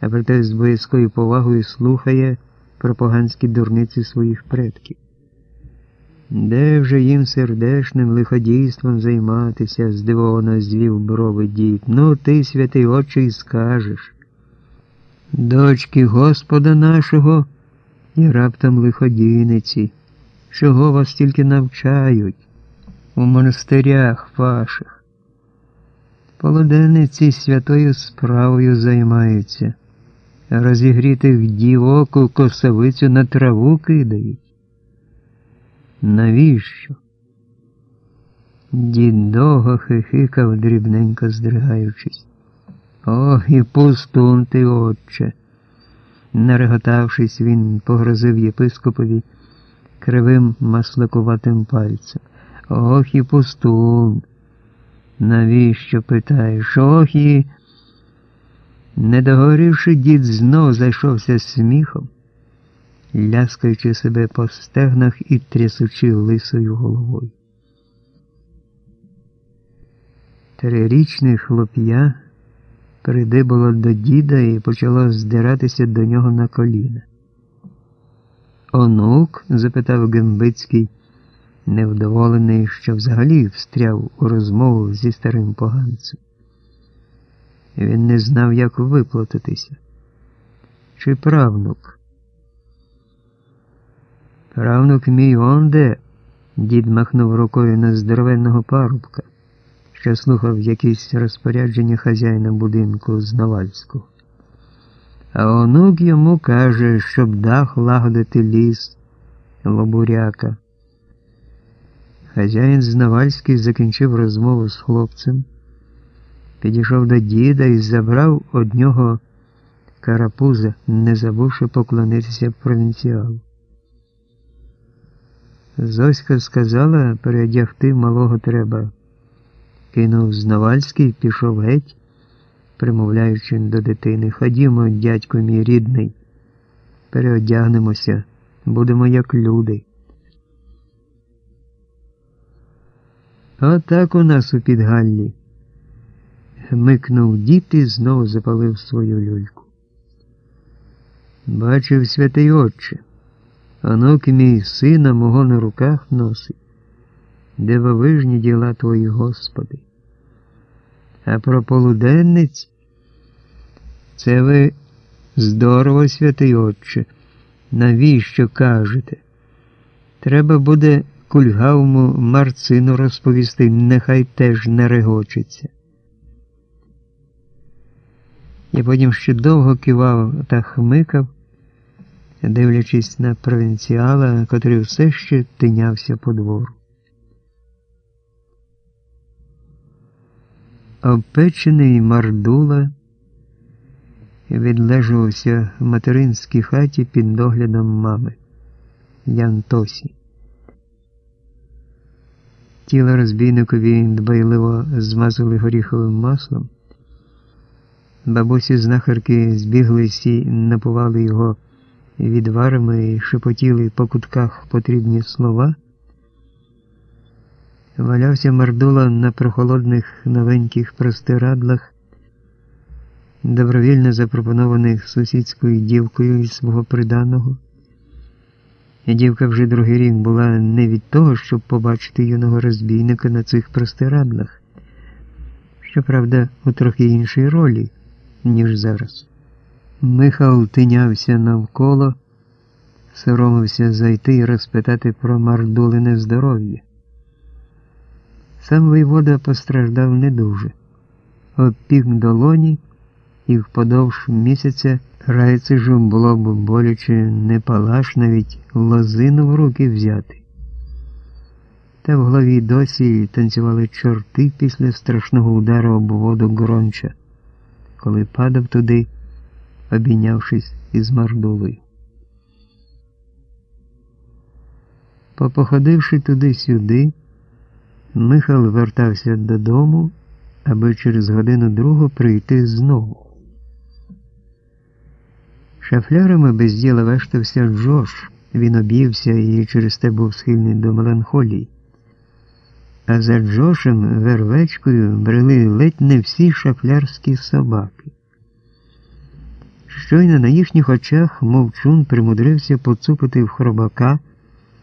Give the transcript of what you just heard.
а проте з боязкою повагою слухає про поганські дурниці своїх предків. Де вже їм сердешним лиходійством займатися, здивовано звів брови дід. Ну, ти, святий отче, і скажеш. Дочки Господа нашого і раптом лиходійниці, чого вас тільки навчають у монастирях ваших. Полуденниці святою справою займаються, розігрітих дівок у косовицю на траву кидають. Навіщо? Дід довго хихикав, дрібненько здригаючись. Ох, і пустун ти, отче. Нареготавшись, він погрозив єпископові кривим маслакуватим пальцем. Ох і пустун. Навіщо питаєш? Ох і. Не догорівши, дід знов зайшовся сміхом, ляскаючи себе по стегнах і трясучи лисою головою. Трирічне хлоп'я придибало до діда і почало здиратися до нього на коліна. Онук? запитав Гембицький, невдоволений, що взагалі встряв у розмову зі старим поганцем. Він не знав, як виплатитися. Чи правнук? Правнук мій онде, дід махнув рукою на здоровенного парубка, що слухав якісь розпорядження хазяїна будинку з Навальського. А онук йому каже, щоб дах лагодити ліс лобуряка. Хазяїн з Навальський закінчив розмову з хлопцем, підійшов до діда і забрав од нього карапуза, не забувши поклонитися провінціалу. Зоська сказала, переодягти малого треба. Кинув Знавальський, пішов геть, примовляючи до дитини. Ходімо, дядько мій рідний, переодягнемося, будемо як люди. Отак у нас у підгаллі. Микнув дід і знову запалив свою люльку. Бачив святий отче, онук мій сина мого на руках носить. Дивовижні діла твої, Господи. А про полуденниць це ви здорово, святий Отче. Навіщо кажете? Треба буде кульгавому Марцину розповісти, нехай теж не регочеться. І потім ще довго кивав та хмикав, дивлячись на провінціала, котрий все ще тинявся по двору. Обпечений мардула відлежувався в материнській хаті під доглядом мами Янтосі. Тіло розбійникові дбайливо змазали горіховим маслом. Бабусі знахарки збіглись і напували його відварами і шепотіли по кутках потрібні слова. Валявся мардула на прохолодних новеньких простирадлах, добровільно запропонованих сусідською дівкою із свого приданого. Дівка вже другий рік була не від того, щоб побачити юного розбійника на цих простирадлах, щоправда, у трохи іншій ролі, ніж зараз. Михал тинявся навколо, соромився зайти і розпитати про мардулине здоров'я. Сам воєвода постраждав не дуже, обпік долоні і вподовж місяця райцежу було б боляче не палаш навіть лозину в руки взяти. Та в голові досі танцювали чорти після страшного удару об воду гронча, коли падав туди, обійнявшись із мардулою. Попоходивши туди-сюди, Михал вертався додому, аби через годину другу прийти знову. Шафлярами без діла вештався Джош, він об'ївся і через те був схильний до меланхолії. А за Джошем вервечкою брели ледь не всі шафлярські собаки. Щойно на їхніх очах мовчун примудрився поцупити в хробака